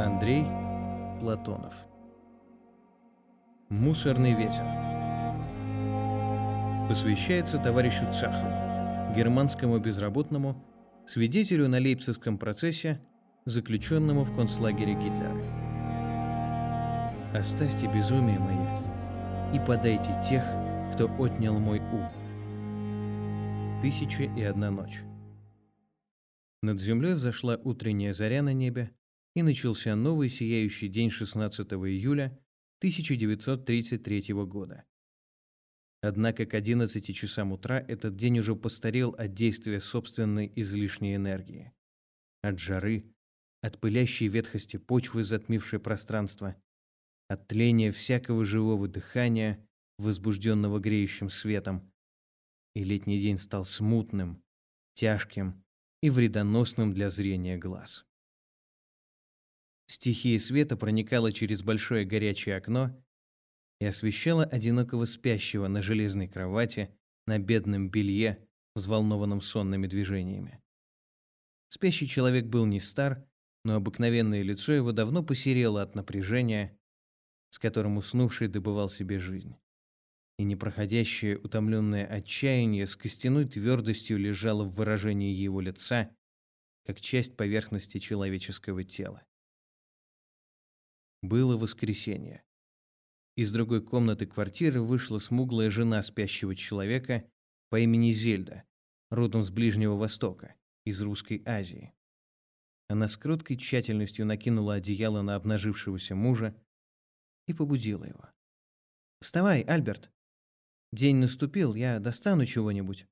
Андрей Платонов Мусорный ветер Посвящается товарищу Цахову, германскому безработному, свидетелю на Лейпцигском процессе, заключенному в концлагере Гитлера. Оставьте безумие мое и подайте тех, кто отнял мой ум. Тысяча и одна ночь. Над землей взошла утренняя заря на небе, и начался новый сияющий день 16 июля 1933 года. Однако к 11 часам утра этот день уже постарел от действия собственной излишней энергии. От жары, от пылящей ветхости почвы, затмившей пространство, от тления всякого живого дыхания, возбужденного греющим светом. И летний день стал смутным, тяжким и вредоносным для зрения глаз. Стихия света проникала через большое горячее окно и освещала одинокого спящего на железной кровати на бедном белье, взволнованном сонными движениями. Спящий человек был не стар, но обыкновенное лицо его давно посерело от напряжения, с которым уснувший добывал себе жизнь. И непроходящее утомленное отчаяние с костяной твердостью лежало в выражении его лица, как часть поверхности человеческого тела. Было воскресенье. Из другой комнаты квартиры вышла смуглая жена спящего человека по имени Зельда, родом с Ближнего Востока, из Русской Азии. Она с кроткой тщательностью накинула одеяло на обнажившегося мужа и побудила его. «Вставай, Альберт! День наступил, я достану чего-нибудь».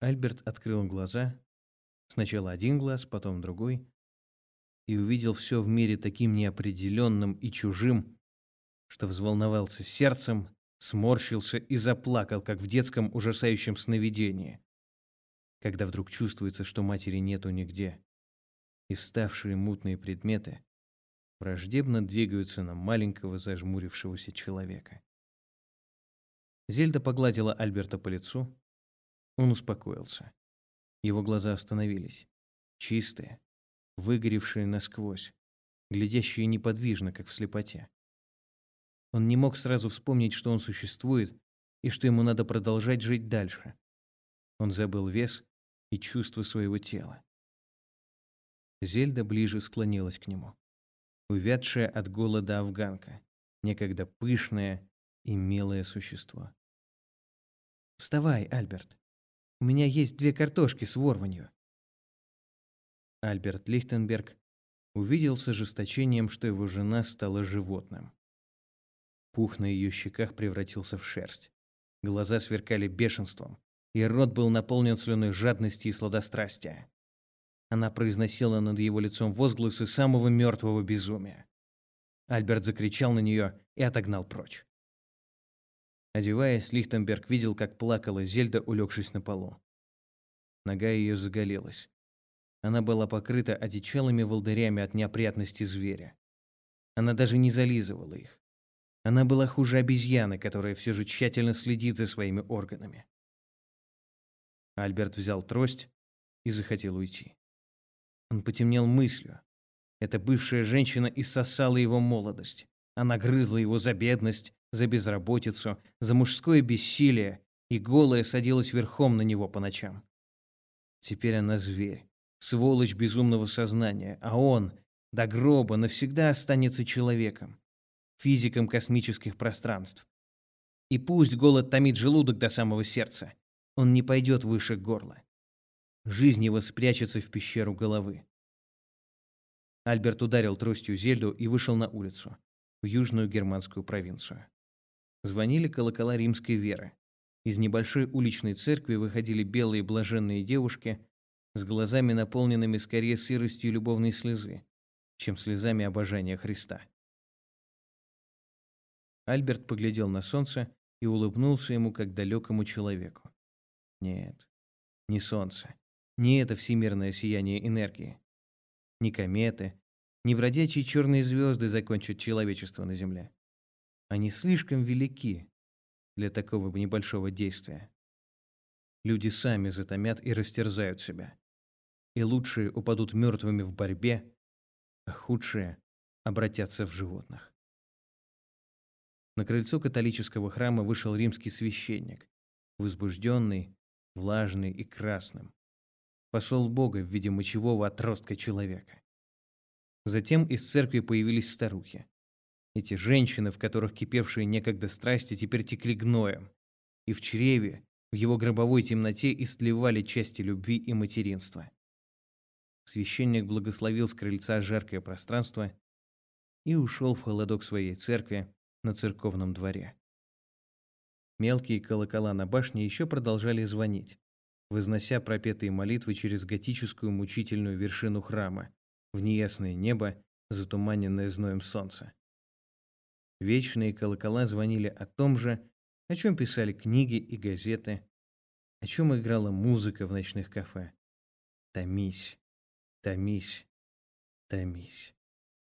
Альберт открыл глаза, сначала один глаз, потом другой, и увидел все в мире таким неопределенным и чужим, что взволновался сердцем, сморщился и заплакал, как в детском ужасающем сновидении, когда вдруг чувствуется, что матери нету нигде, и вставшие мутные предметы враждебно двигаются на маленького зажмурившегося человека. Зельда погладила Альберта по лицу. Он успокоился. Его глаза остановились. Чистые, выгоревшие насквозь, глядящие неподвижно, как в слепоте. Он не мог сразу вспомнить, что он существует и что ему надо продолжать жить дальше. Он забыл вес и чувство своего тела. Зельда ближе склонилась к нему. Увядшая от голода афганка, некогда пышное и милое существо. «Вставай, Альберт. У меня есть две картошки с ворванью. Альберт Лихтенберг увидел с ожесточением, что его жена стала животным. Пух на ее щеках превратился в шерсть. Глаза сверкали бешенством, и рот был наполнен слюной жадности и сладострастия. Она произносила над его лицом возгласы самого мертвого безумия. Альберт закричал на нее и отогнал прочь. Одеваясь, Лихтенберг видел, как плакала Зельда, улегшись на полу. Нога ее заголилась. Она была покрыта одичалыми волдырями от неопрятности зверя. Она даже не зализывала их. Она была хуже обезьяны, которая все же тщательно следит за своими органами. Альберт взял трость и захотел уйти. Он потемнел мыслью. Эта бывшая женщина иссосала его молодость. Она грызла его за бедность, за безработицу, за мужское бессилие и голая садилась верхом на него по ночам. Теперь она зверь, сволочь безумного сознания, а он до гроба навсегда останется человеком, физиком космических пространств. И пусть голод томит желудок до самого сердца, он не пойдет выше горла. Жизнь его спрячется в пещеру головы. Альберт ударил тростью Зельду и вышел на улицу, в южную германскую провинцию. Звонили колокола римской веры. Из небольшой уличной церкви выходили белые блаженные девушки с глазами, наполненными скорее сыростью любовной слезы, чем слезами обожания Христа. Альберт поглядел на солнце и улыбнулся ему как далекому человеку. Нет, не солнце, не это всемирное сияние энергии, ни кометы, ни бродячие черные звезды закончат человечество на Земле. Они слишком велики для такого небольшого действия. Люди сами затомят и растерзают себя и лучшие упадут мертвыми в борьбе, а худшие обратятся в животных. На крыльцо католического храма вышел римский священник, возбужденный, влажный и красным. Посол Бога в виде мочевого отростка человека. Затем из церкви появились старухи. Эти женщины, в которых кипевшие некогда страсти теперь текли гноем, и в чреве, в его гробовой темноте истлевали части любви и материнства. Священник благословил с крыльца жаркое пространство и ушел в холодок своей церкви на церковном дворе. Мелкие колокола на башне еще продолжали звонить, вознося пропетые молитвы через готическую мучительную вершину храма в неясное небо, затуманенное зноем солнца. Вечные колокола звонили о том же, о чем писали книги и газеты, о чем играла музыка в ночных кафе. Томись, томись, томись.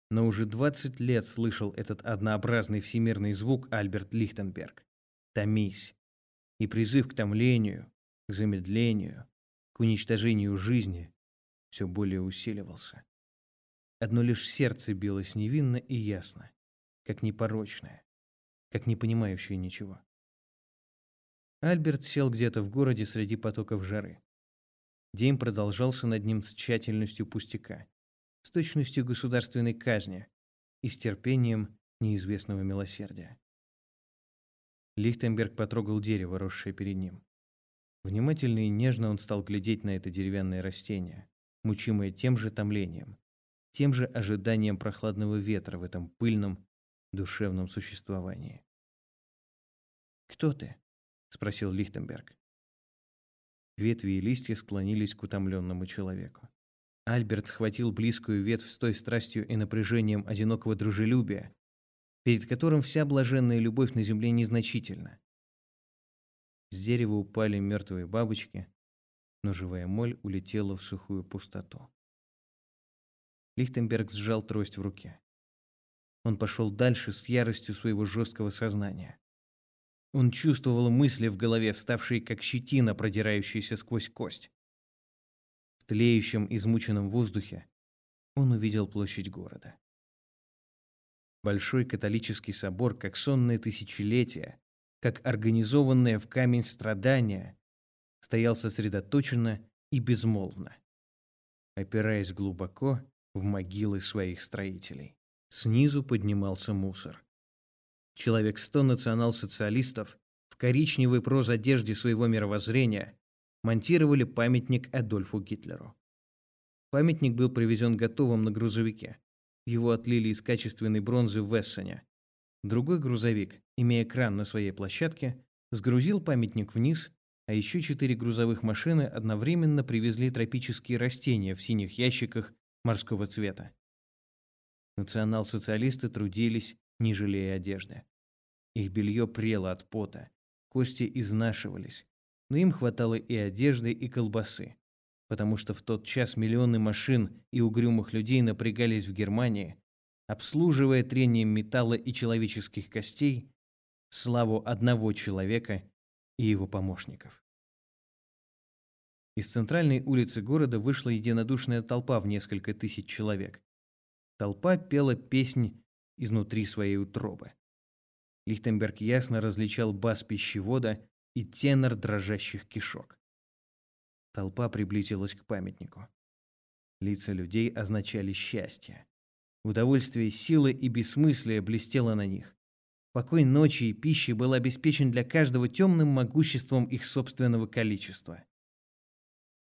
Но уже 20 лет слышал этот однообразный всемирный звук Альберт Лихтенберг. Томись. И призыв к томлению, к замедлению, к уничтожению жизни все более усиливался. Одно лишь сердце билось невинно и ясно как непорочное, как не понимающее ничего. Альберт сел где-то в городе среди потоков жары. День продолжался над ним с тщательностью пустяка, с точностью государственной казни и с терпением неизвестного милосердия. Лихтенберг потрогал дерево, росшее перед ним. Внимательно и нежно он стал глядеть на это деревянное растение, мучимое тем же томлением, тем же ожиданием прохладного ветра в этом пыльном, душевном существовании. «Кто ты?» — спросил Лихтенберг. Ветви и листья склонились к утомленному человеку. Альберт схватил близкую ветвь с той страстью и напряжением одинокого дружелюбия, перед которым вся блаженная любовь на земле незначительна. С дерева упали мертвые бабочки, но живая моль улетела в сухую пустоту. Лихтенберг сжал трость в руке. Он пошел дальше с яростью своего жесткого сознания. Он чувствовал мысли в голове, вставшие как щетина, продирающаяся сквозь кость. В тлеющем, измученном воздухе он увидел площадь города. Большой католический собор, как сонное тысячелетие, как организованное в камень страдания, стоял сосредоточенно и безмолвно, опираясь глубоко в могилы своих строителей. Снизу поднимался мусор. Человек сто национал-социалистов в коричневой прозодежде своего мировоззрения монтировали памятник Адольфу Гитлеру. Памятник был привезен готовым на грузовике. Его отлили из качественной бронзы в Эссене. Другой грузовик, имея кран на своей площадке, сгрузил памятник вниз, а еще четыре грузовых машины одновременно привезли тропические растения в синих ящиках морского цвета. Национал-социалисты трудились, не жалея одежды. Их белье прело от пота, кости изнашивались, но им хватало и одежды, и колбасы, потому что в тот час миллионы машин и угрюмых людей напрягались в Германии, обслуживая трением металла и человеческих костей славу одного человека и его помощников. Из центральной улицы города вышла единодушная толпа в несколько тысяч человек, Толпа пела песнь изнутри своей утробы. Лихтенберг ясно различал бас пищевода и тенор дрожащих кишок. Толпа приблизилась к памятнику. Лица людей означали счастье. Удовольствие силы и бессмыслия блестело на них. Покой ночи и пищи был обеспечен для каждого темным могуществом их собственного количества.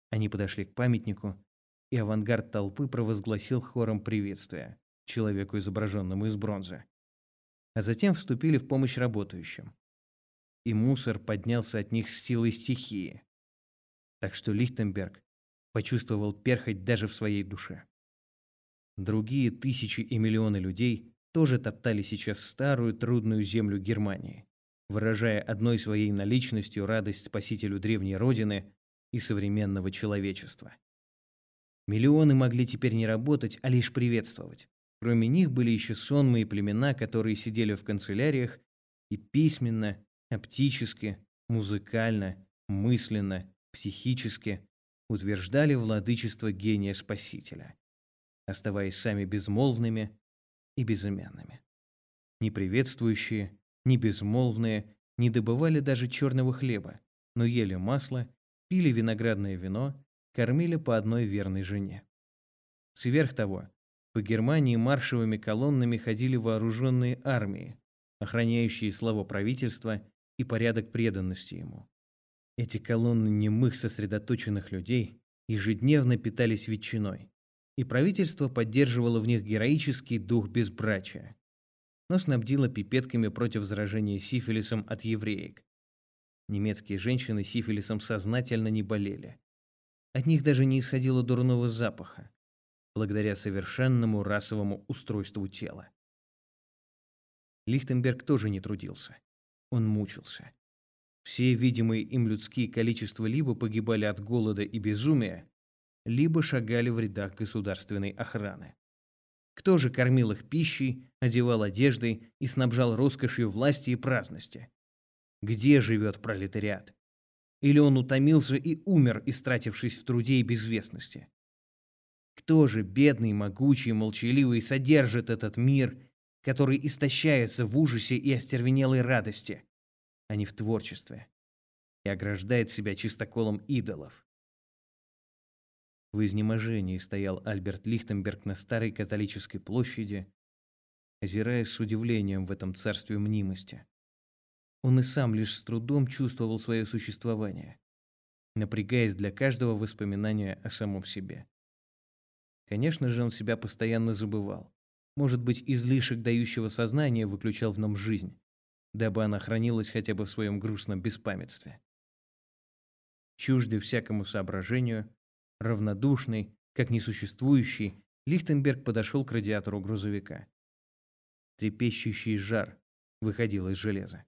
Они подошли к памятнику и авангард толпы провозгласил хором приветствия человеку, изображенному из бронзы. А затем вступили в помощь работающим. И мусор поднялся от них с силой стихии. Так что Лихтенберг почувствовал перхоть даже в своей душе. Другие тысячи и миллионы людей тоже топтали сейчас старую трудную землю Германии, выражая одной своей наличностью радость спасителю древней родины и современного человечества. Миллионы могли теперь не работать, а лишь приветствовать. Кроме них были еще сонмые племена, которые сидели в канцеляриях и письменно, оптически, музыкально, мысленно, психически утверждали владычество гения Спасителя. оставаясь сами безмолвными и безымянными. Ни приветствующие, ни безмолвные не добывали даже черного хлеба, но ели масло, пили виноградное вино, кормили по одной верной жене. Сверх того, по Германии маршевыми колоннами ходили вооруженные армии, охраняющие славу правительства и порядок преданности ему. Эти колонны немых сосредоточенных людей ежедневно питались ветчиной, и правительство поддерживало в них героический дух безбрачия, но снабдило пипетками против заражения сифилисом от евреек. Немецкие женщины сифилисом сознательно не болели. От них даже не исходило дурного запаха, благодаря совершенному расовому устройству тела. Лихтенберг тоже не трудился. Он мучился. Все видимые им людские количества либо погибали от голода и безумия, либо шагали в рядах государственной охраны. Кто же кормил их пищей, одевал одеждой и снабжал роскошью власти и праздности? Где живет пролетариат? Или он утомился и умер, истратившись в труде и безвестности? Кто же, бедный, могучий, молчаливый, содержит этот мир, который истощается в ужасе и остервенелой радости, а не в творчестве, и ограждает себя чистоколом идолов? В изнеможении стоял Альберт Лихтенберг на старой католической площади, озираясь с удивлением в этом царстве мнимости. Он и сам лишь с трудом чувствовал свое существование, напрягаясь для каждого воспоминания о самом себе. Конечно же, он себя постоянно забывал. Может быть, излишек дающего сознания выключал в нем жизнь, дабы она хранилась хотя бы в своем грустном беспамятстве. Чуждый всякому соображению, равнодушный, как несуществующий, Лихтенберг подошел к радиатору грузовика. Трепещущий жар выходил из железа.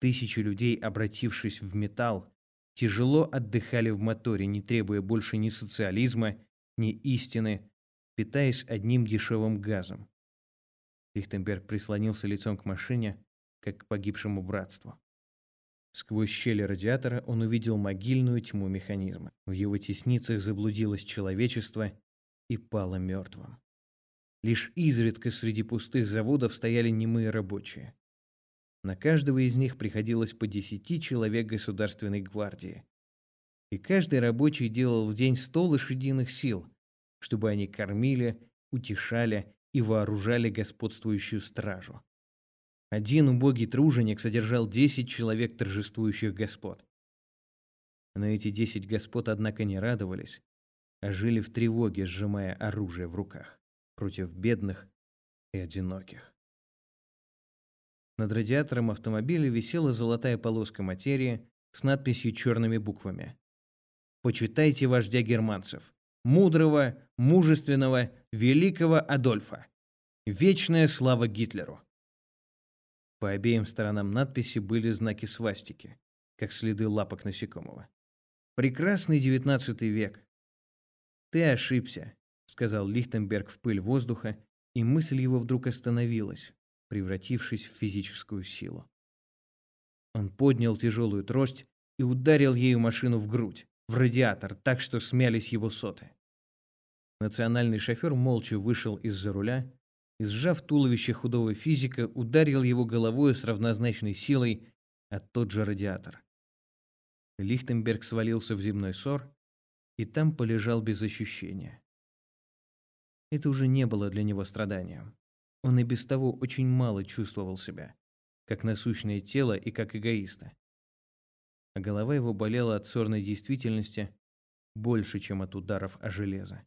Тысячи людей, обратившись в металл, тяжело отдыхали в моторе, не требуя больше ни социализма, ни истины, питаясь одним дешевым газом. Лихтенберг прислонился лицом к машине, как к погибшему братству. Сквозь щели радиатора он увидел могильную тьму механизма. В его тесницах заблудилось человечество и пало мертвым. Лишь изредка среди пустых заводов стояли немые рабочие. На каждого из них приходилось по десяти человек государственной гвардии. И каждый рабочий делал в день сто лошадиных сил, чтобы они кормили, утешали и вооружали господствующую стражу. Один убогий труженик содержал десять человек торжествующих господ. Но эти десять господ, однако, не радовались, а жили в тревоге, сжимая оружие в руках против бедных и одиноких. Над радиатором автомобиля висела золотая полоска материи с надписью черными буквами. «Почитайте вождя германцев, мудрого, мужественного, великого Адольфа. Вечная слава Гитлеру!» По обеим сторонам надписи были знаки свастики, как следы лапок насекомого. Прекрасный девятнадцатый век. Ты ошибся, сказал Лихтенберг в пыль воздуха, и мысль его вдруг остановилась, превратившись в физическую силу. Он поднял тяжелую трость и ударил ею машину в грудь, в радиатор, так что смялись его соты. Национальный шофер молча вышел из-за руля и, сжав туловище худого физика, ударил его головой с равнозначной силой от тот же радиатор. Лихтенберг свалился в земной сор и там полежал без ощущения. Это уже не было для него страданием. Он и без того очень мало чувствовал себя, как насущное тело и как эгоиста. А голова его болела от сорной действительности больше, чем от ударов о железо.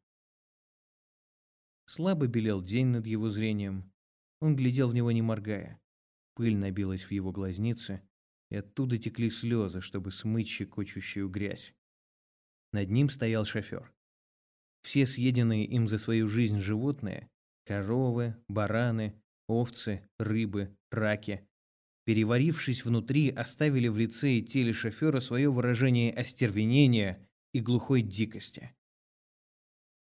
Слабо белел день над его зрением. Он глядел в него не моргая. Пыль набилась в его глазницы, и оттуда текли слезы, чтобы смыть щекочущую грязь. Над ним стоял шофер. Все съеденные им за свою жизнь животные – коровы, бараны, овцы, рыбы, раки – переварившись внутри, оставили в лице и теле шофера свое выражение остервенения и глухой дикости.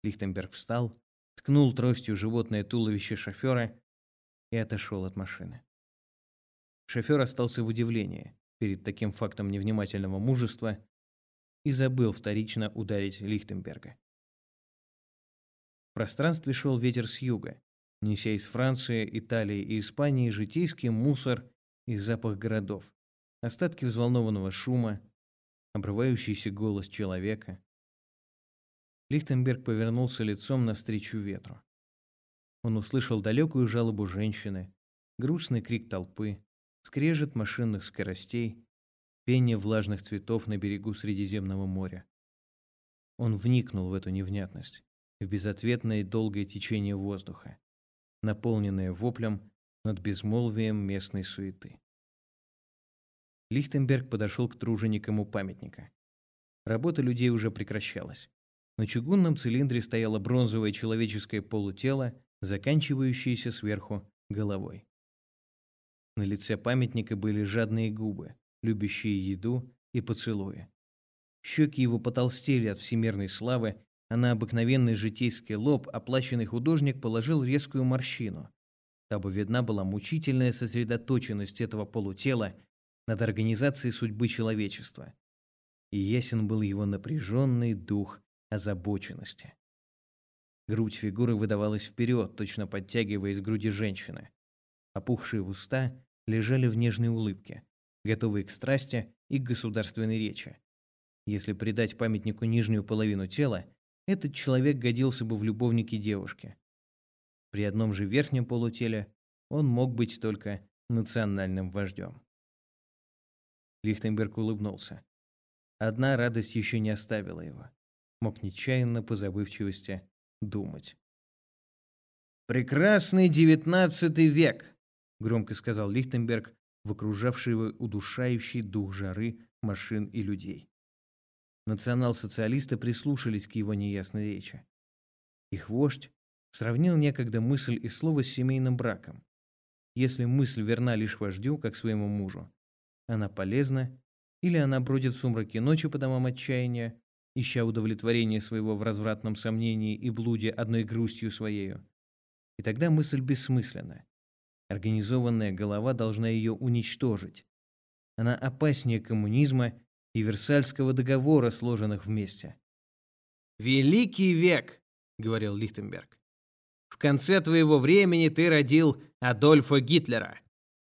Лихтенберг встал, ткнул тростью животное туловище шофера и отошел от машины. Шофер остался в удивлении перед таким фактом невнимательного мужества и забыл вторично ударить Лихтенберга. В пространстве шел ветер с юга, неся из Франции, Италии и Испании житейский мусор и запах городов, остатки взволнованного шума, обрывающийся голос человека. Лихтенберг повернулся лицом навстречу ветру. Он услышал далекую жалобу женщины, грустный крик толпы, скрежет машинных скоростей, пение влажных цветов на берегу Средиземного моря. Он вникнул в эту невнятность, в безответное и долгое течение воздуха, наполненное воплем над безмолвием местной суеты. Лихтенберг подошел к труженикам у памятника. Работа людей уже прекращалась. На чугунном цилиндре стояло бронзовое человеческое полутело, заканчивающееся сверху головой. На лице памятника были жадные губы, любящие еду и поцелуи. Щеки его потолстели от всемирной славы, а на обыкновенный житейский лоб оплаченный художник положил резкую морщину, дабы видна была мучительная сосредоточенность этого полутела над организацией судьбы человечества. И ясен был его напряженный дух озабоченности. Грудь фигуры выдавалась вперед, точно подтягиваясь к груди женщины. Опухшие уста лежали в нежной улыбке, готовые к страсти и к государственной речи. Если придать памятнику нижнюю половину тела, этот человек годился бы в любовнике девушки. При одном же верхнем полутеле он мог быть только национальным вождем. Лихтенберг улыбнулся. Одна радость еще не оставила его. Мог нечаянно по забывчивости думать. «Прекрасный девятнадцатый век!» — громко сказал Лихтенберг в окружавший его удушающий дух жары машин и людей. Национал-социалисты прислушались к его неясной речи. Их вождь сравнил некогда мысль и слово с семейным браком. Если мысль верна лишь вождю, как своему мужу, она полезна, или она бродит в сумраке ночи по домам отчаяния, ища удовлетворение своего в развратном сомнении и блуде одной грустью своею. И тогда мысль бессмысленна. Организованная голова должна ее уничтожить. Она опаснее коммунизма и Версальского договора, сложенных вместе. «Великий век!» — говорил Лихтенберг. «В конце твоего времени ты родил Адольфа Гитлера,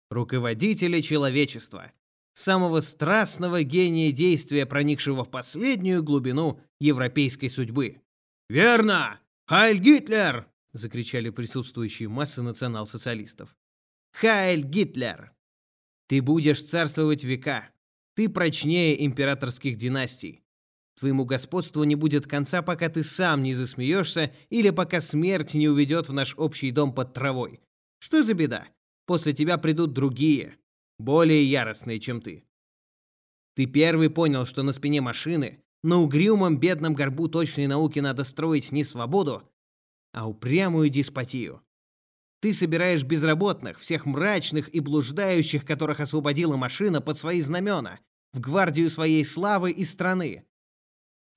руководителя человечества, самого страстного гения действия, проникшего в последнюю глубину европейской судьбы. «Верно! Хайль Гитлер!» — закричали присутствующие массы национал-социалистов. «Хайль Гитлер! Ты будешь царствовать века. Ты прочнее императорских династий. Твоему господству не будет конца, пока ты сам не засмеешься или пока смерть не уведет в наш общий дом под травой. Что за беда? После тебя придут другие, более яростные, чем ты. Ты первый понял, что на спине машины, на угрюмом бедном горбу точной науки надо строить не свободу, а упрямую деспотию. Ты собираешь безработных, всех мрачных и блуждающих, которых освободила машина под свои знамена, в гвардию своей славы и страны.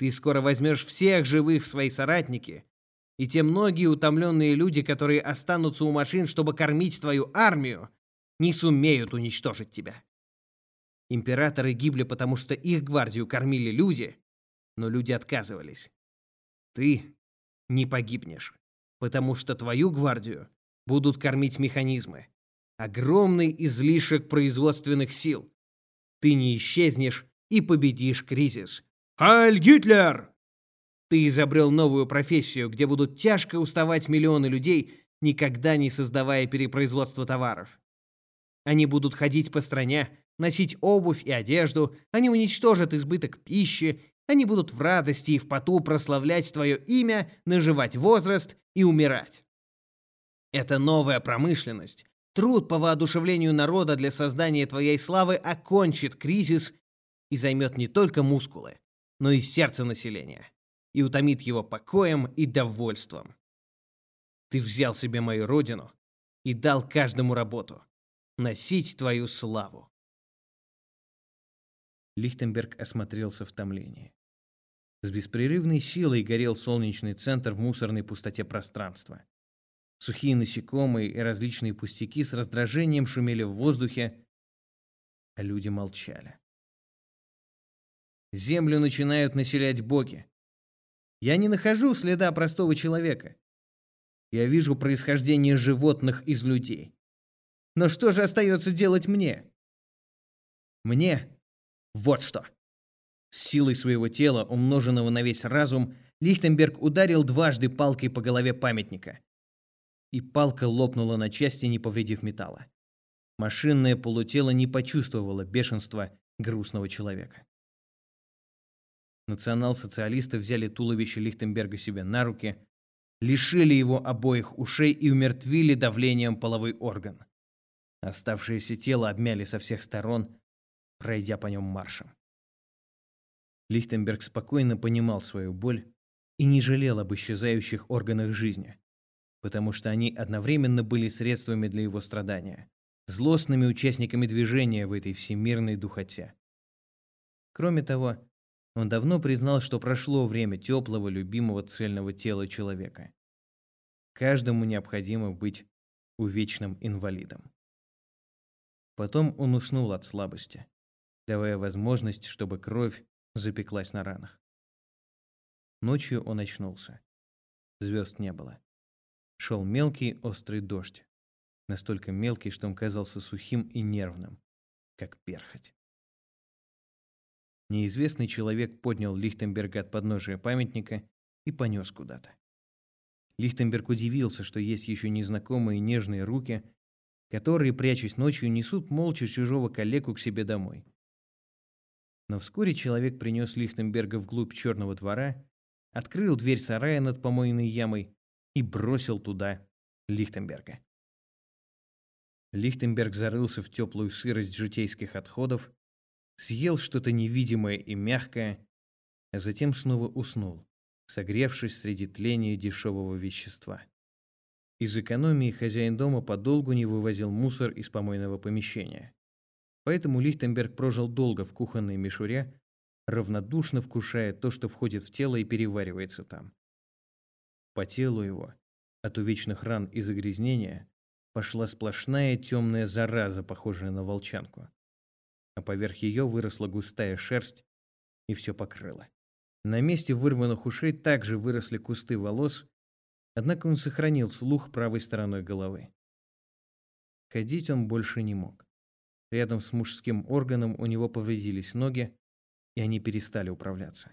Ты скоро возьмешь всех живых в свои соратники, и те многие утомленные люди, которые останутся у машин, чтобы кормить твою армию, не сумеют уничтожить тебя. Императоры гибли, потому что их гвардию кормили люди, но люди отказывались. Ты не погибнешь, потому что твою гвардию будут кормить механизмы. Огромный излишек производственных сил. Ты не исчезнешь и победишь кризис. Айль Гитлер! Ты изобрел новую профессию, где будут тяжко уставать миллионы людей, никогда не создавая перепроизводство товаров. Они будут ходить по стране, носить обувь и одежду, они уничтожат избыток пищи, они будут в радости и в поту прославлять твое имя, наживать возраст и умирать. Это новая промышленность, труд по воодушевлению народа для создания твоей славы окончит кризис и займет не только мускулы, но и сердце населения, и утомит его покоем и довольством. Ты взял себе мою родину и дал каждому работу носить твою славу. Лихтенберг осмотрелся в томлении. С беспрерывной силой горел солнечный центр в мусорной пустоте пространства. Сухие насекомые и различные пустяки с раздражением шумели в воздухе, а люди молчали. Землю начинают населять боги. Я не нахожу следа простого человека. Я вижу происхождение животных из людей. Но что же остается делать мне? Мне вот что. С силой своего тела, умноженного на весь разум, Лихтенберг ударил дважды палкой по голове памятника. И палка лопнула на части, не повредив металла. Машинное полутело не почувствовало бешенства грустного человека. Национал-социалисты взяли туловище Лихтенберга себе на руки, лишили его обоих ушей и умертвили давлением половой орган. Оставшееся тело обмяли со всех сторон, пройдя по нем маршем. Лихтенберг спокойно понимал свою боль и не жалел об исчезающих органах жизни, потому что они одновременно были средствами для его страдания, злостными участниками движения в этой всемирной духоте. Кроме того, он давно признал, что прошло время теплого, любимого, цельного тела человека. Каждому необходимо быть увечным инвалидом. Потом он уснул от слабости, давая возможность, чтобы кровь запеклась на ранах. Ночью он очнулся. Звезд не было. Шел мелкий острый дождь, настолько мелкий, что он казался сухим и нервным, как перхоть. Неизвестный человек поднял Лихтенберга от подножия памятника и понес куда-то. Лихтенберг удивился, что есть еще незнакомые нежные руки, которые, прячась ночью, несут молча чужого коллегу к себе домой. Но вскоре человек принес Лихтенберга вглубь черного двора, открыл дверь сарая над помойной ямой и бросил туда Лихтенберга. Лихтенберг зарылся в теплую сырость житейских отходов съел что-то невидимое и мягкое, а затем снова уснул, согревшись среди тления дешевого вещества. Из экономии хозяин дома подолгу не вывозил мусор из помойного помещения. Поэтому Лихтенберг прожил долго в кухонной мишуре, равнодушно вкушая то, что входит в тело и переваривается там. По телу его, от увечных ран и загрязнения, пошла сплошная темная зараза, похожая на волчанку а поверх ее выросла густая шерсть и все покрыло. На месте вырванных ушей также выросли кусты волос, однако он сохранил слух правой стороной головы. Ходить он больше не мог. Рядом с мужским органом у него повредились ноги, и они перестали управляться.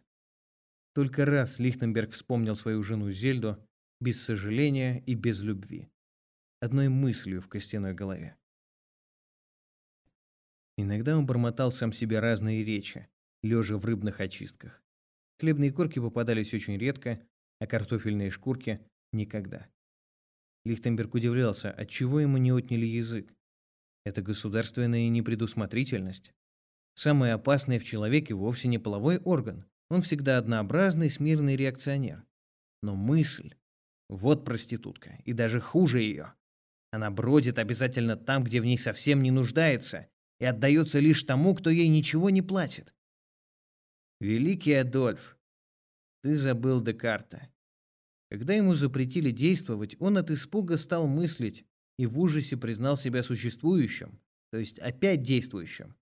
Только раз Лихтенберг вспомнил свою жену Зельду без сожаления и без любви. Одной мыслью в костяной голове. Иногда он бормотал сам себе разные речи, лежа в рыбных очистках. Хлебные корки попадались очень редко, а картофельные шкурки – никогда. Лихтенберг удивлялся, отчего ему не отняли язык. Это государственная непредусмотрительность. Самое опасное в человеке вовсе не половой орган. Он всегда однообразный, смирный реакционер. Но мысль – вот проститутка, и даже хуже ее. Она бродит обязательно там, где в ней совсем не нуждается, и отдается лишь тому, кто ей ничего не платит. Великий Адольф, ты забыл Декарта. Когда ему запретили действовать, он от испуга стал мыслить и в ужасе признал себя существующим, то есть опять действующим.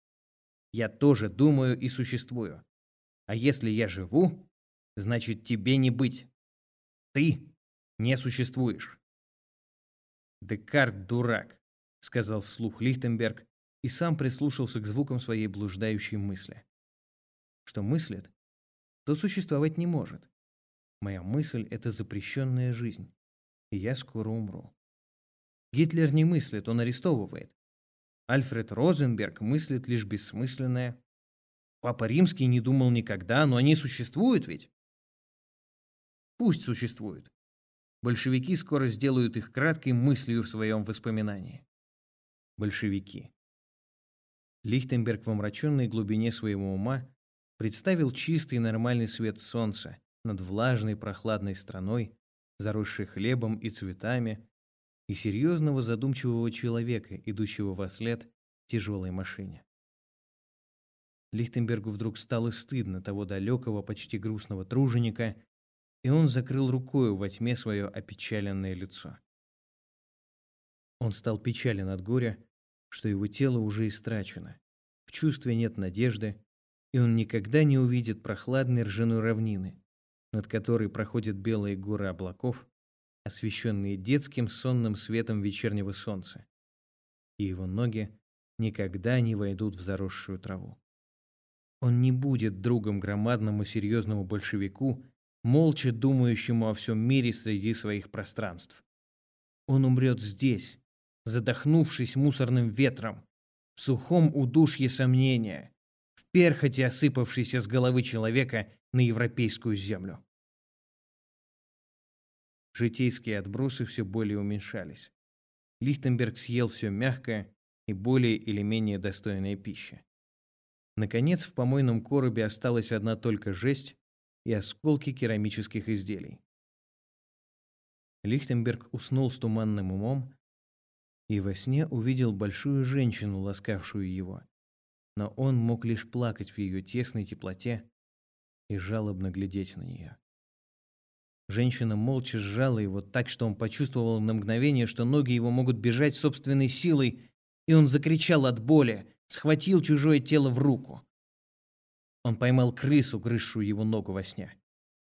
Я тоже думаю и существую. А если я живу, значит тебе не быть. Ты не существуешь. Декарт дурак, сказал вслух Лихтенберг и сам прислушался к звукам своей блуждающей мысли. Что мыслит, то существовать не может. Моя мысль — это запрещенная жизнь, и я скоро умру. Гитлер не мыслит, он арестовывает. Альфред Розенберг мыслит лишь бессмысленное. Папа Римский не думал никогда, но они существуют ведь? Пусть существуют. Большевики скоро сделают их краткой мыслью в своем воспоминании. Большевики. Лихтенберг в омраченной глубине своего ума представил чистый нормальный свет солнца над влажной прохладной страной, заросшей хлебом и цветами, и серьезного задумчивого человека, идущего во след тяжелой машине. Лихтенбергу вдруг стало стыдно того далекого, почти грустного труженика, и он закрыл рукою во тьме свое опечаленное лицо. Он стал печален от горя, что его тело уже истрачено. В чувстве нет надежды, и он никогда не увидит прохладной ржаной равнины, над которой проходят белые горы облаков, освещенные детским сонным светом вечернего солнца. И его ноги никогда не войдут в заросшую траву. Он не будет другом громадному серьезному большевику, молча думающему о всем мире среди своих пространств. Он умрет здесь, задохнувшись мусорным ветром, в сухом удушье сомнения, в перхоти осыпавшейся с головы человека на европейскую землю. Житейские отбросы все более уменьшались. Лихтенберг съел все мягкое и более или менее достойная пища. Наконец, в помойном коробе осталась одна только жесть и осколки керамических изделий. Лихтенберг уснул с туманным умом и во сне увидел большую женщину, ласкавшую его. Но он мог лишь плакать в ее тесной теплоте и жалобно глядеть на нее. Женщина молча сжала его так, что он почувствовал на мгновение, что ноги его могут бежать собственной силой, и он закричал от боли, схватил чужое тело в руку. Он поймал крысу, грызшую его ногу во сне.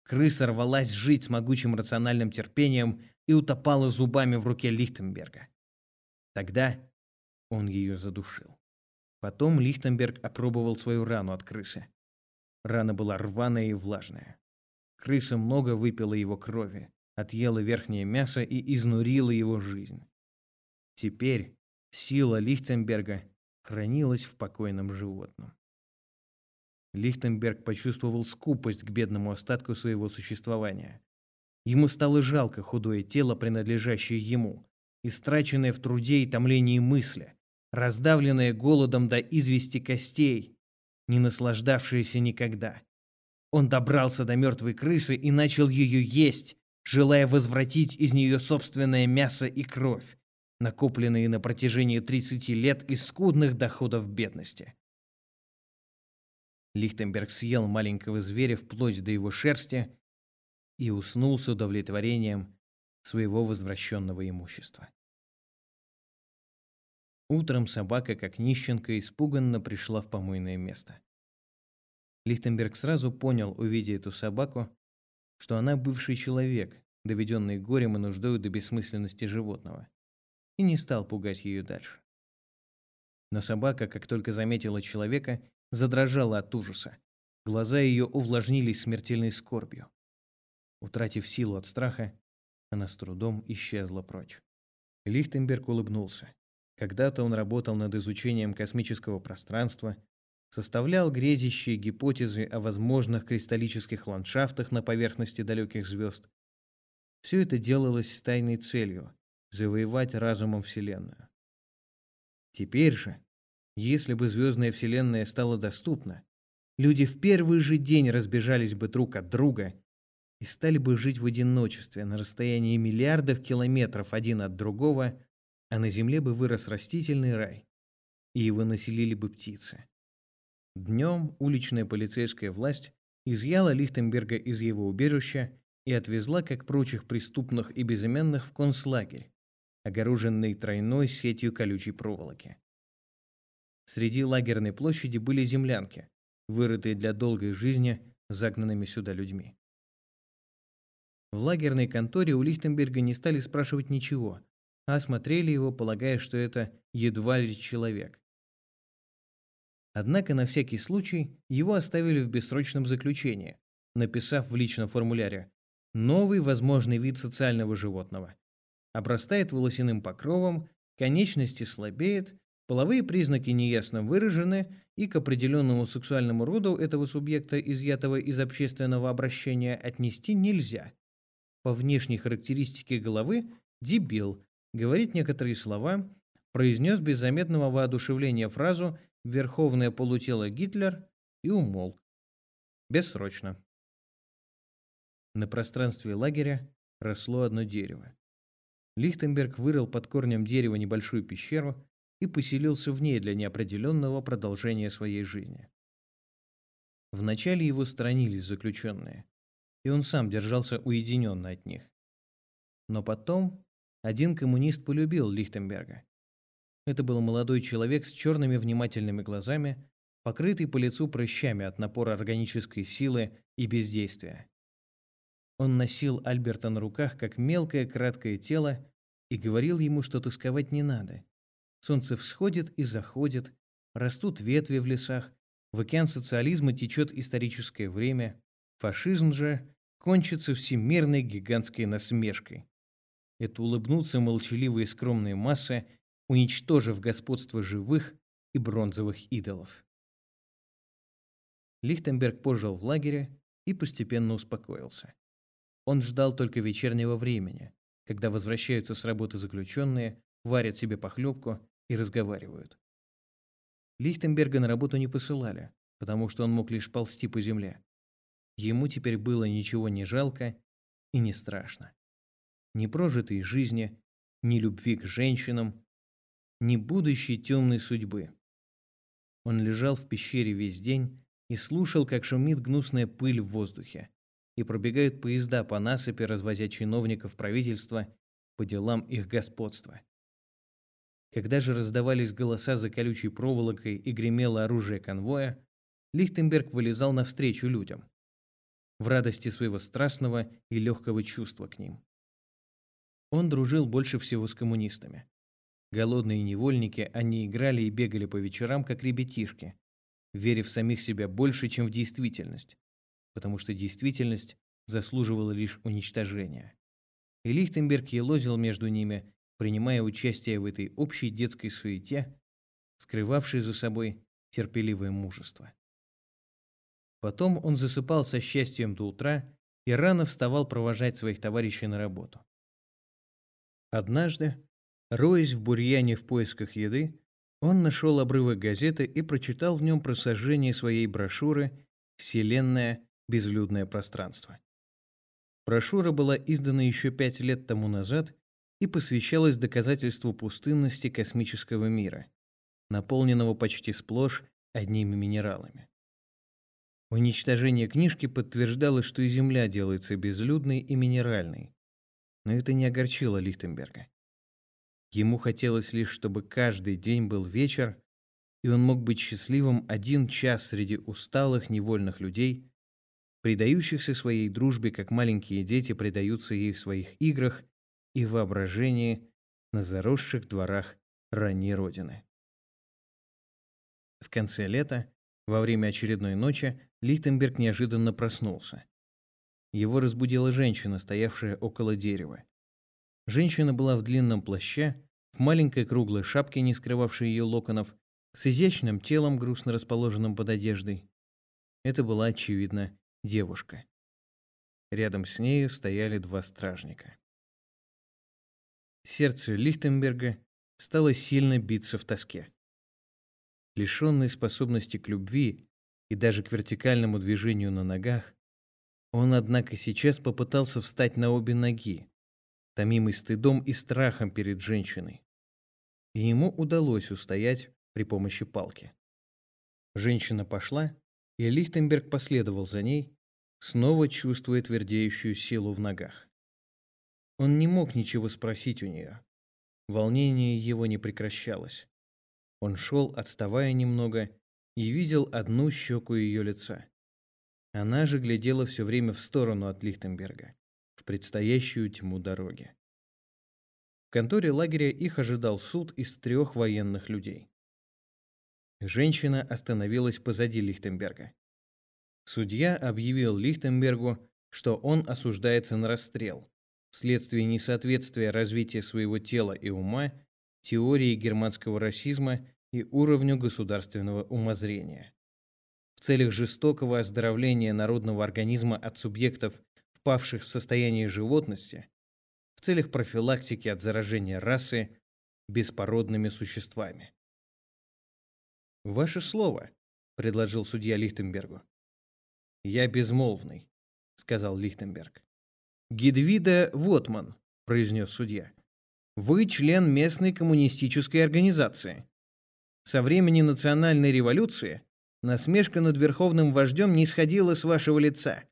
Крыса рвалась жить с могучим рациональным терпением и утопала зубами в руке Лихтенберга. Тогда он ее задушил. Потом Лихтенберг опробовал свою рану от крысы. Рана была рваная и влажная. Крыса много выпила его крови, отъела верхнее мясо и изнурила его жизнь. Теперь сила Лихтенберга хранилась в покойном животном. Лихтенберг почувствовал скупость к бедному остатку своего существования. Ему стало жалко худое тело, принадлежащее ему, истраченное в труде и томлении мысли, раздавленное голодом до извести костей, не наслаждавшееся никогда. Он добрался до мертвой крысы и начал ее есть, желая возвратить из нее собственное мясо и кровь, накопленные на протяжении 30 лет из скудных доходов бедности. Лихтенберг съел маленького зверя вплоть до его шерсти и уснул с удовлетворением своего возвращенного имущества. Утром собака, как нищенка, испуганно пришла в помойное место. Лихтенберг сразу понял, увидя эту собаку, что она бывший человек, доведенный горем и нуждой до бессмысленности животного, и не стал пугать ее дальше. Но собака, как только заметила человека, задрожала от ужаса. Глаза ее увлажнились смертельной скорбью. Утратив силу от страха, она с трудом исчезла прочь. Лихтенберг улыбнулся. Когда-то он работал над изучением космического пространства, составлял грезящие гипотезы о возможных кристаллических ландшафтах на поверхности далеких звезд. Все это делалось с тайной целью – завоевать разумом Вселенную. Теперь же, если бы звездная Вселенная стала доступна, люди в первый же день разбежались бы друг от друга и стали бы жить в одиночестве на расстоянии миллиардов километров один от другого – а на земле бы вырос растительный рай, и его населили бы птицы. Днем уличная полицейская власть изъяла Лихтенберга из его убежища и отвезла, как прочих преступных и безымянных, в концлагерь, огороженный тройной сетью колючей проволоки. Среди лагерной площади были землянки, вырытые для долгой жизни загнанными сюда людьми. В лагерной конторе у Лихтенберга не стали спрашивать ничего, осмотрели его, полагая, что это едва ли человек. Однако на всякий случай его оставили в бессрочном заключении, написав в личном формуляре «Новый возможный вид социального животного». Обрастает волосяным покровом, конечности слабеет, половые признаки неясно выражены, и к определенному сексуальному роду этого субъекта, изъятого из общественного обращения, отнести нельзя. По внешней характеристике головы – дебил, говорит некоторые слова, произнес без заметного воодушевления фразу «Верховное полутело Гитлер» и умолк. Бессрочно. На пространстве лагеря росло одно дерево. Лихтенберг вырыл под корнем дерева небольшую пещеру и поселился в ней для неопределенного продолжения своей жизни. Вначале его сторонились заключенные, и он сам держался уединенно от них. Но потом один коммунист полюбил Лихтенберга. Это был молодой человек с черными внимательными глазами, покрытый по лицу прыщами от напора органической силы и бездействия. Он носил Альберта на руках, как мелкое краткое тело, и говорил ему, что тосковать не надо. Солнце всходит и заходит, растут ветви в лесах, в океан социализма течет историческое время, фашизм же кончится всемирной гигантской насмешкой. Это улыбнутся молчаливые скромные массы, уничтожив господство живых и бронзовых идолов. Лихтенберг пожил в лагере и постепенно успокоился. Он ждал только вечернего времени, когда возвращаются с работы заключенные, варят себе похлебку и разговаривают. Лихтенберга на работу не посылали, потому что он мог лишь ползти по земле. Ему теперь было ничего не жалко и не страшно. Ни прожитой жизни, ни любви к женщинам, ни будущей темной судьбы. Он лежал в пещере весь день и слушал, как шумит гнусная пыль в воздухе, и пробегают поезда по насыпи, развозя чиновников правительства по делам их господства. Когда же раздавались голоса за колючей проволокой и гремело оружие конвоя, Лихтенберг вылезал навстречу людям в радости своего страстного и легкого чувства к ним. Он дружил больше всего с коммунистами. Голодные невольники, они играли и бегали по вечерам, как ребятишки, веря в самих себя больше, чем в действительность, потому что действительность заслуживала лишь уничтожения. И Лихтенберг елозил между ними, принимая участие в этой общей детской суете, скрывавшей за собой терпеливое мужество. Потом он засыпал со счастьем до утра и рано вставал провожать своих товарищей на работу. Однажды, роясь в бурьяне в поисках еды, он нашел обрывок газеты и прочитал в нем про сожжение своей брошюры «Вселенная. Безлюдное пространство». Брошюра была издана еще пять лет тому назад и посвящалась доказательству пустынности космического мира, наполненного почти сплошь одними минералами. Уничтожение книжки подтверждало, что и Земля делается безлюдной и минеральной. Но это не огорчило Лихтенберга. Ему хотелось лишь, чтобы каждый день был вечер, и он мог быть счастливым один час среди усталых невольных людей, предающихся своей дружбе, как маленькие дети предаются ей в своих играх и воображении на заросших дворах ранней родины. В конце лета, во время очередной ночи, Лихтенберг неожиданно проснулся. Его разбудила женщина, стоявшая около дерева. Женщина была в длинном плаще, в маленькой круглой шапке, не скрывавшей ее локонов, с изящным телом, грустно расположенным под одеждой. Это была, очевидно, девушка. Рядом с нею стояли два стражника. Сердце Лихтенберга стало сильно биться в тоске. Лишенный способности к любви и даже к вертикальному движению на ногах, он, однако, сейчас попытался встать на обе ноги, томимый стыдом и страхом перед женщиной и ему удалось устоять при помощи палки. Женщина пошла, и Лихтенберг последовал за ней, снова чувствуя твердеющую силу в ногах. Он не мог ничего спросить у нее. Волнение его не прекращалось. Он шел, отставая немного, и видел одну щеку ее лица. Она же глядела все время в сторону от Лихтенберга, в предстоящую тьму дороги конторе лагеря их ожидал суд из трех военных людей. Женщина остановилась позади Лихтенберга. Судья объявил Лихтенбергу, что он осуждается на расстрел вследствие несоответствия развития своего тела и ума теории германского расизма и уровню государственного умозрения. В целях жестокого оздоровления народного организма от субъектов, впавших в состояние животности, в целях профилактики от заражения расы беспородными существами. «Ваше слово», — предложил судья Лихтенбергу. «Я безмолвный», — сказал Лихтенберг. «Гидвида Вотман», — произнес судья. «Вы член местной коммунистической организации. Со времени национальной революции насмешка над верховным вождем не сходила с вашего лица.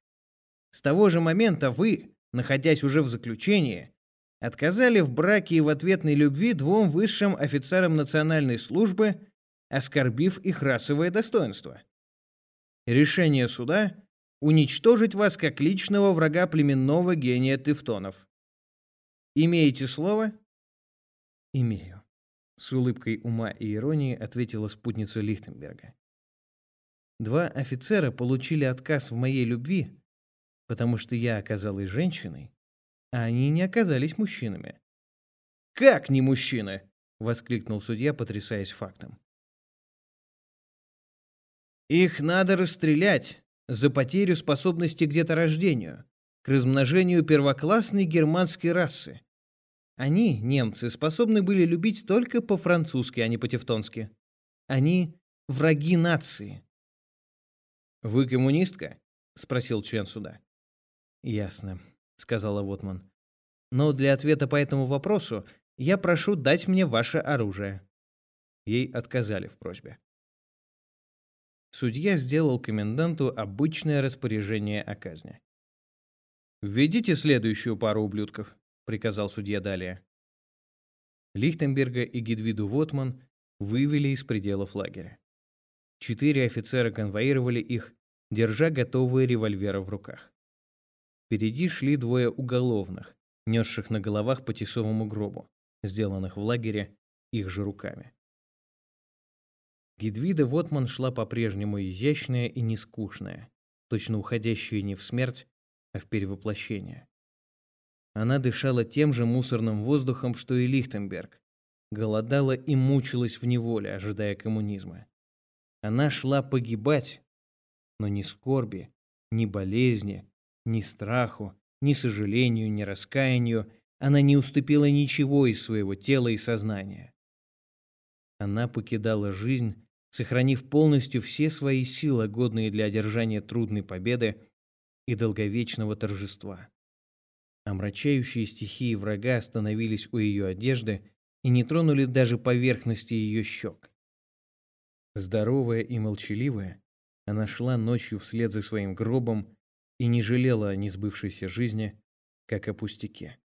С того же момента вы, находясь уже в заключении, отказали в браке и в ответной любви двум высшим офицерам национальной службы, оскорбив их расовое достоинство. Решение суда уничтожить вас как личного врага племенного гения Тевтонов. Имеете слово? Имею. С улыбкой ума и иронии ответила спутница Лихтенберга. Два офицера получили отказ в моей любви, потому что я оказалась женщиной, а они не оказались мужчинами. Как не мужчины? воскликнул судья, потрясаясь фактом. Их надо расстрелять за потерю способности к деторождению, к размножению первоклассной германской расы. Они, немцы, способны были любить только по-французски, а не по-тевтонски. Они враги нации. Вы коммунистка? спросил член суда. Ясно, сказала Вотман. Но для ответа по этому вопросу я прошу дать мне ваше оружие. Ей отказали в просьбе. Судья сделал коменданту обычное распоряжение о казни. «Введите следующую пару ублюдков», — приказал судья далее. Лихтенберга и Гедвиду Вотман вывели из пределов лагеря. Четыре офицера конвоировали их, держа готовые револьверы в руках. Впереди шли двое уголовных, несших на головах по тесовому гробу, сделанных в лагере их же руками. Гедвида Вотман шла по-прежнему изящная и нескучная, точно уходящая не в смерть, а в перевоплощение. Она дышала тем же мусорным воздухом, что и Лихтенберг, голодала и мучилась в неволе, ожидая коммунизма. Она шла погибать, но ни скорби, ни болезни, ни страху, ни сожалению, ни раскаянию она не уступила ничего из своего тела и сознания. Она покидала жизнь, сохранив полностью все свои силы, годные для одержания трудной победы и долговечного торжества. Омрачающие стихии врага остановились у ее одежды и не тронули даже поверхности ее щек. Здоровая и молчаливая, она шла ночью вслед за своим гробом и не жалела о несбывшейся жизни, как о пустяке.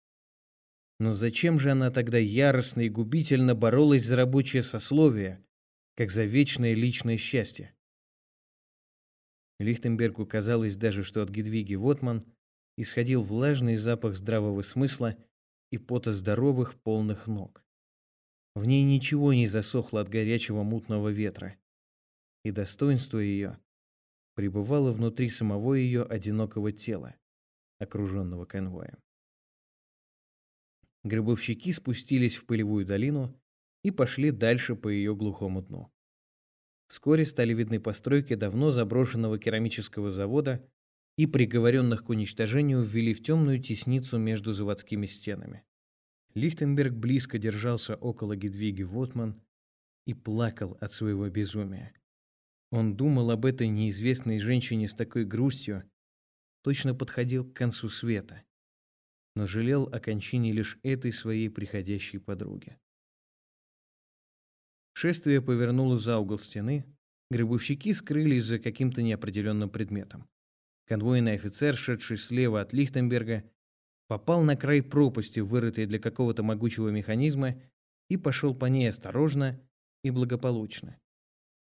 Но зачем же она тогда яростно и губительно боролась за рабочее сословие, как за вечное личное счастье? Лихтенбергу казалось даже, что от Гедвиги Вотман исходил влажный запах здравого смысла и пота здоровых полных ног. В ней ничего не засохло от горячего мутного ветра, и достоинство ее пребывало внутри самого ее одинокого тела, окруженного конвоем. Гробовщики спустились в пылевую долину и пошли дальше по ее глухому дну. Вскоре стали видны постройки давно заброшенного керамического завода и приговоренных к уничтожению ввели в темную тесницу между заводскими стенами. Лихтенберг близко держался около Гедвиги Вотман и плакал от своего безумия. Он думал об этой неизвестной женщине с такой грустью, точно подходил к концу света но жалел о кончине лишь этой своей приходящей подруги. Шествие повернуло за угол стены, гробовщики скрылись за каким-то неопределенным предметом. Конвойный офицер, шедший слева от Лихтенберга, попал на край пропасти, вырытой для какого-то могучего механизма, и пошел по ней осторожно и благополучно.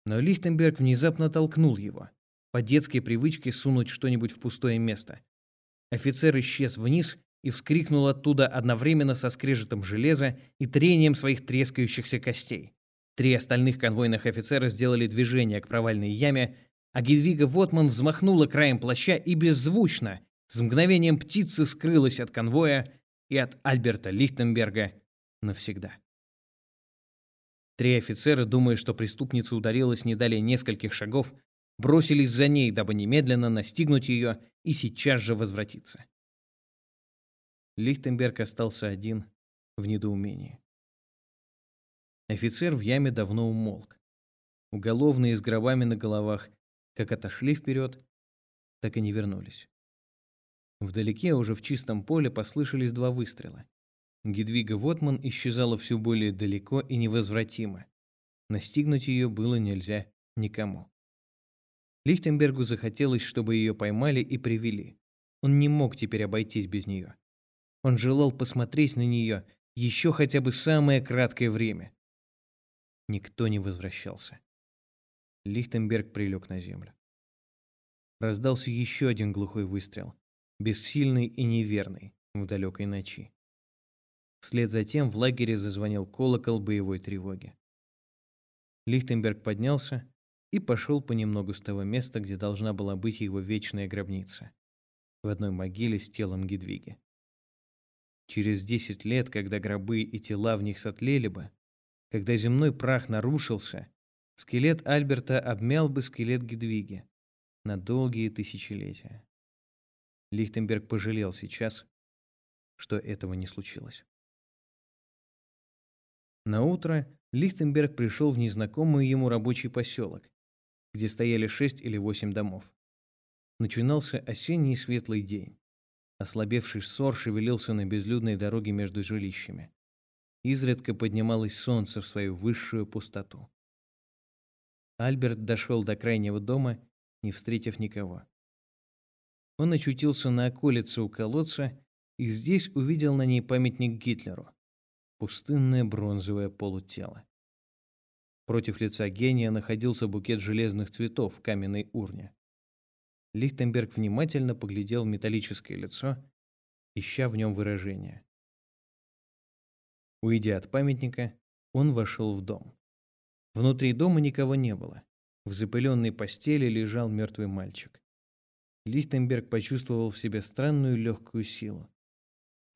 Но Лихтенберг внезапно толкнул его, по детской привычке сунуть что-нибудь в пустое место. Офицер исчез вниз и вскрикнул оттуда одновременно со скрежетом железа и трением своих трескающихся костей. Три остальных конвойных офицера сделали движение к провальной яме, а Гедвига Вотман взмахнула краем плаща и беззвучно, с мгновением птицы скрылась от конвоя и от Альберта Лихтенберга навсегда. Три офицера, думая, что преступница ударилась не далее нескольких шагов, бросились за ней, дабы немедленно настигнуть ее и сейчас же возвратиться. Лихтенберг остался один в недоумении. Офицер в яме давно умолк. Уголовные с гробами на головах как отошли вперед, так и не вернулись. Вдалеке, уже в чистом поле, послышались два выстрела. Гедвига Вотман исчезала все более далеко и невозвратимо. Настигнуть ее было нельзя никому. Лихтенбергу захотелось, чтобы ее поймали и привели. Он не мог теперь обойтись без нее. Он желал посмотреть на нее еще хотя бы самое краткое время. Никто не возвращался. Лихтенберг прилег на землю. раздался еще один глухой выстрел, бессильный и неверный, в далекой ночи. Вслед за тем в лагере зазвонил колокол боевой тревоги. Лихтенберг поднялся и пошел понемногу с того места, где должна была быть его вечная гробница, в одной могиле с телом Гедвиги. Через десять лет, когда гробы и тела в них сотлели бы, когда земной прах нарушился, скелет Альберта обмял бы скелет Гедвиги на долгие тысячелетия. Лихтенберг пожалел сейчас, что этого не случилось. На утро Лихтенберг пришел в незнакомый ему рабочий поселок, где стояли шесть или восемь домов. Начинался осенний светлый день. Ослабевший сор шевелился на безлюдной дороге между жилищами. Изредка поднималось солнце в свою высшую пустоту. Альберт дошел до крайнего дома, не встретив никого. Он очутился на околице у колодца и здесь увидел на ней памятник Гитлеру. Пустынное бронзовое полутело. Против лица гения находился букет железных цветов в каменной урне. Лихтенберг внимательно поглядел в металлическое лицо, ища в нем выражение. Уйдя от памятника, он вошел в дом. Внутри дома никого не было. В запыленной постели лежал мертвый мальчик. Лихтенберг почувствовал в себе странную легкую силу.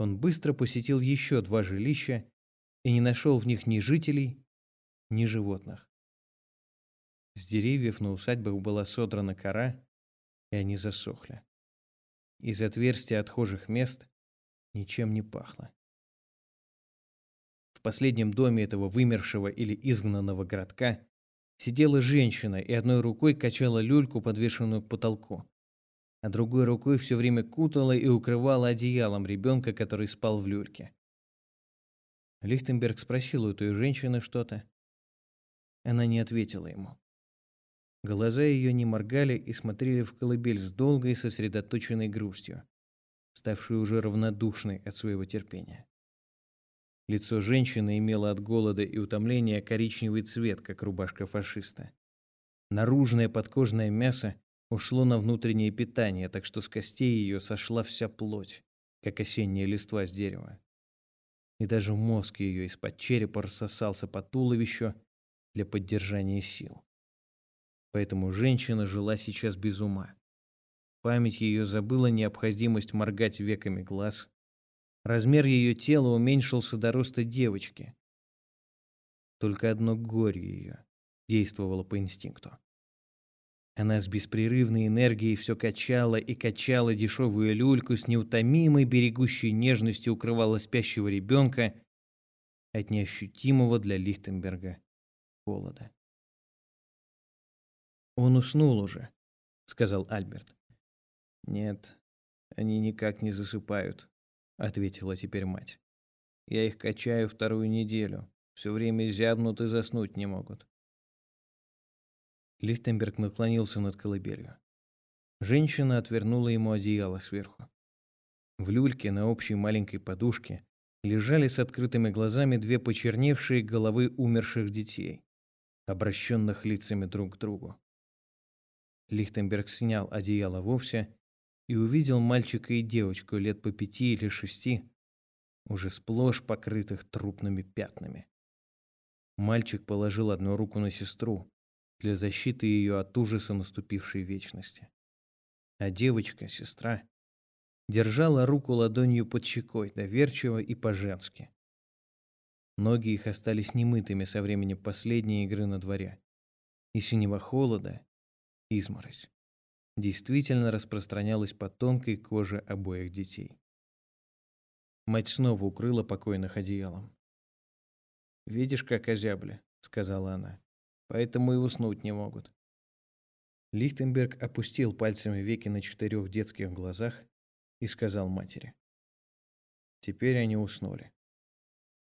Он быстро посетил еще два жилища и не нашел в них ни жителей, ни животных. С деревьев на усадьбах была содрана кора, и они засохли. Из отверстия отхожих мест ничем не пахло. В последнем доме этого вымершего или изгнанного городка сидела женщина и одной рукой качала люльку, подвешенную к потолку, а другой рукой все время кутала и укрывала одеялом ребенка, который спал в люльке. Лихтенберг спросил у той женщины что-то. Она не ответила ему. Глаза ее не моргали и смотрели в колыбель с долгой сосредоточенной грустью, ставшей уже равнодушной от своего терпения. Лицо женщины имело от голода и утомления коричневый цвет, как рубашка фашиста. Наружное подкожное мясо ушло на внутреннее питание, так что с костей ее сошла вся плоть, как осенняя листва с дерева. И даже мозг ее из-под черепа рассосался по туловищу для поддержания сил. Поэтому женщина жила сейчас без ума. Память ее забыла необходимость моргать веками глаз. Размер ее тела уменьшился до роста девочки. Только одно горе ее действовало по инстинкту. Она с беспрерывной энергией все качала и качала дешевую люльку, с неутомимой берегущей нежностью укрывала спящего ребенка от неощутимого для Лихтенберга холода. Он уснул уже, сказал Альберт. Нет, они никак не засыпают, ответила теперь мать. Я их качаю вторую неделю, все время зябнут и заснуть не могут. Лихтенберг наклонился над колыбелью. Женщина отвернула ему одеяло сверху. В люльке на общей маленькой подушке лежали с открытыми глазами две почерневшие головы умерших детей, обращенных лицами друг к другу. Лихтенберг снял одеяло вовсе и увидел мальчика и девочку лет по пяти или шести, уже сплошь покрытых трупными пятнами. Мальчик положил одну руку на сестру для защиты ее от ужаса наступившей вечности. А девочка, сестра, держала руку ладонью под щекой, доверчиво и по-женски. Ноги их остались немытыми со времени последней игры на дворе. И синего холода, изморозь действительно распространялась по тонкой коже обоих детей. Мать снова укрыла покойных одеялом. «Видишь, как озябли», — сказала она. «Поэтому и уснуть не могут». Лихтенберг опустил пальцами веки на четырех детских глазах и сказал матери. Теперь они уснули.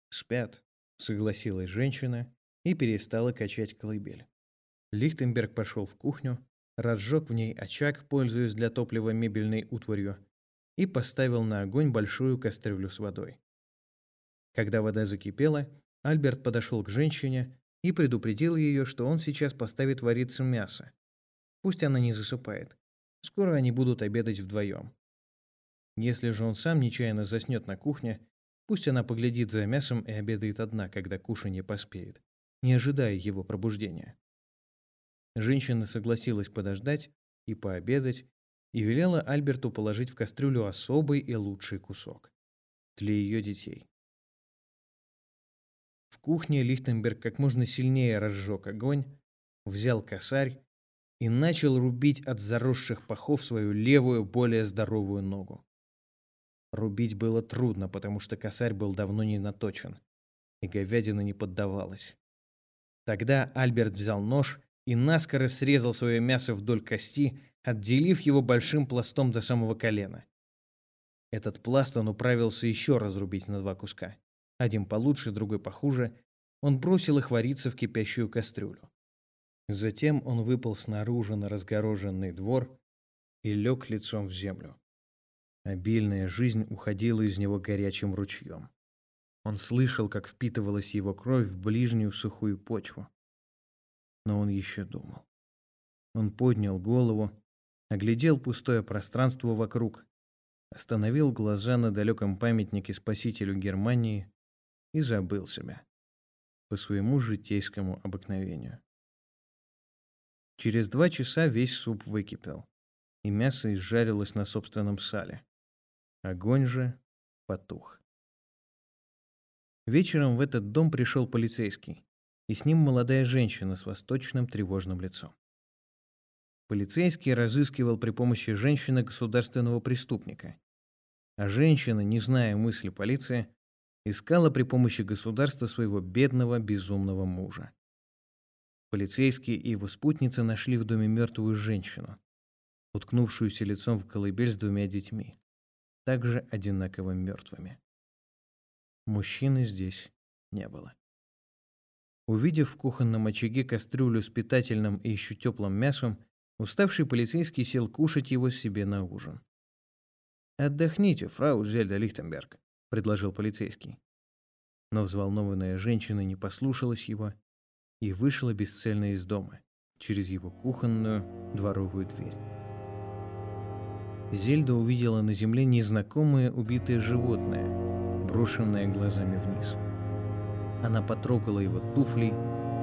«Спят», — согласилась женщина и перестала качать колыбель. Лихтенберг пошел в кухню, разжег в ней очаг, пользуясь для топлива мебельной утварью, и поставил на огонь большую кастрюлю с водой. Когда вода закипела, Альберт подошел к женщине и предупредил ее, что он сейчас поставит вариться мясо. Пусть она не засыпает. Скоро они будут обедать вдвоем. Если же он сам нечаянно заснет на кухне, пусть она поглядит за мясом и обедает одна, когда кушанье поспеет, не ожидая его пробуждения. Женщина согласилась подождать и пообедать, и велела Альберту положить в кастрюлю особый и лучший кусок для ее детей. Кухне Лихтенберг как можно сильнее разжег огонь, взял косарь и начал рубить от заросших пахов свою левую, более здоровую ногу. Рубить было трудно, потому что косарь был давно не наточен, и говядина не поддавалась. Тогда Альберт взял нож и наскоро срезал свое мясо вдоль кости, отделив его большим пластом до самого колена. Этот пласт он управился еще разрубить на два куска. Один получше, другой похуже. Он бросил их вариться в кипящую кастрюлю. Затем он выпал снаружи на разгороженный двор и лег лицом в землю. Обильная жизнь уходила из него горячим ручьем. Он слышал, как впитывалась его кровь в ближнюю сухую почву. Но он еще думал. Он поднял голову, оглядел пустое пространство вокруг, остановил глаза на далеком памятнике спасителю Германии и забыл себя по своему житейскому обыкновению. Через два часа весь суп выкипел, и мясо изжарилось на собственном сале. Огонь же потух. Вечером в этот дом пришел полицейский, и с ним молодая женщина с восточным тревожным лицом. Полицейский разыскивал при помощи женщины государственного преступника, а женщина, не зная мысли полиции, искала при помощи государства своего бедного безумного мужа. Полицейские и его спутница нашли в доме мертвую женщину, уткнувшуюся лицом в колыбель с двумя детьми, также одинаково мертвыми. Мужчины здесь не было. Увидев в кухонном очаге кастрюлю с питательным и еще теплым мясом, уставший полицейский сел кушать его себе на ужин. «Отдохните, фрау Зельда Лихтенберг», — предложил полицейский. Но взволнованная женщина не послушалась его и вышла бесцельно из дома через его кухонную дворовую дверь. Зельда увидела на земле незнакомое убитое животное, брошенное глазами вниз. Она потрогала его туфлей,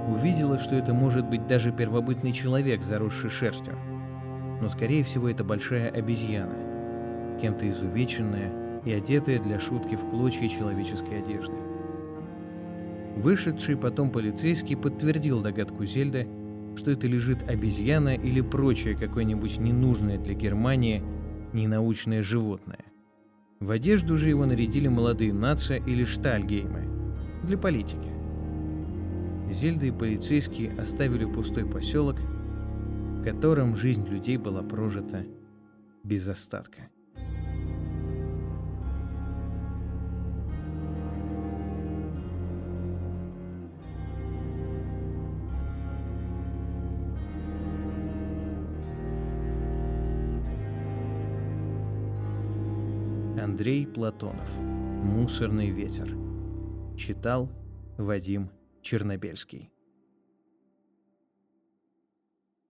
увидела, что это может быть даже первобытный человек, заросший шерстью. Но, скорее всего, это большая обезьяна, кем-то изувеченная и одетая для шутки в клочья человеческой одежды. Вышедший потом полицейский подтвердил догадку Зельды, что это лежит обезьяна или прочее какое-нибудь ненужное для Германии ненаучное животное. В одежду же его нарядили молодые наца или штальгеймы для политики. Зельда и полицейские оставили пустой поселок, в котором жизнь людей была прожита без остатка. Андрей Платонов. Мусорный ветер. Читал Вадим Чернобельский.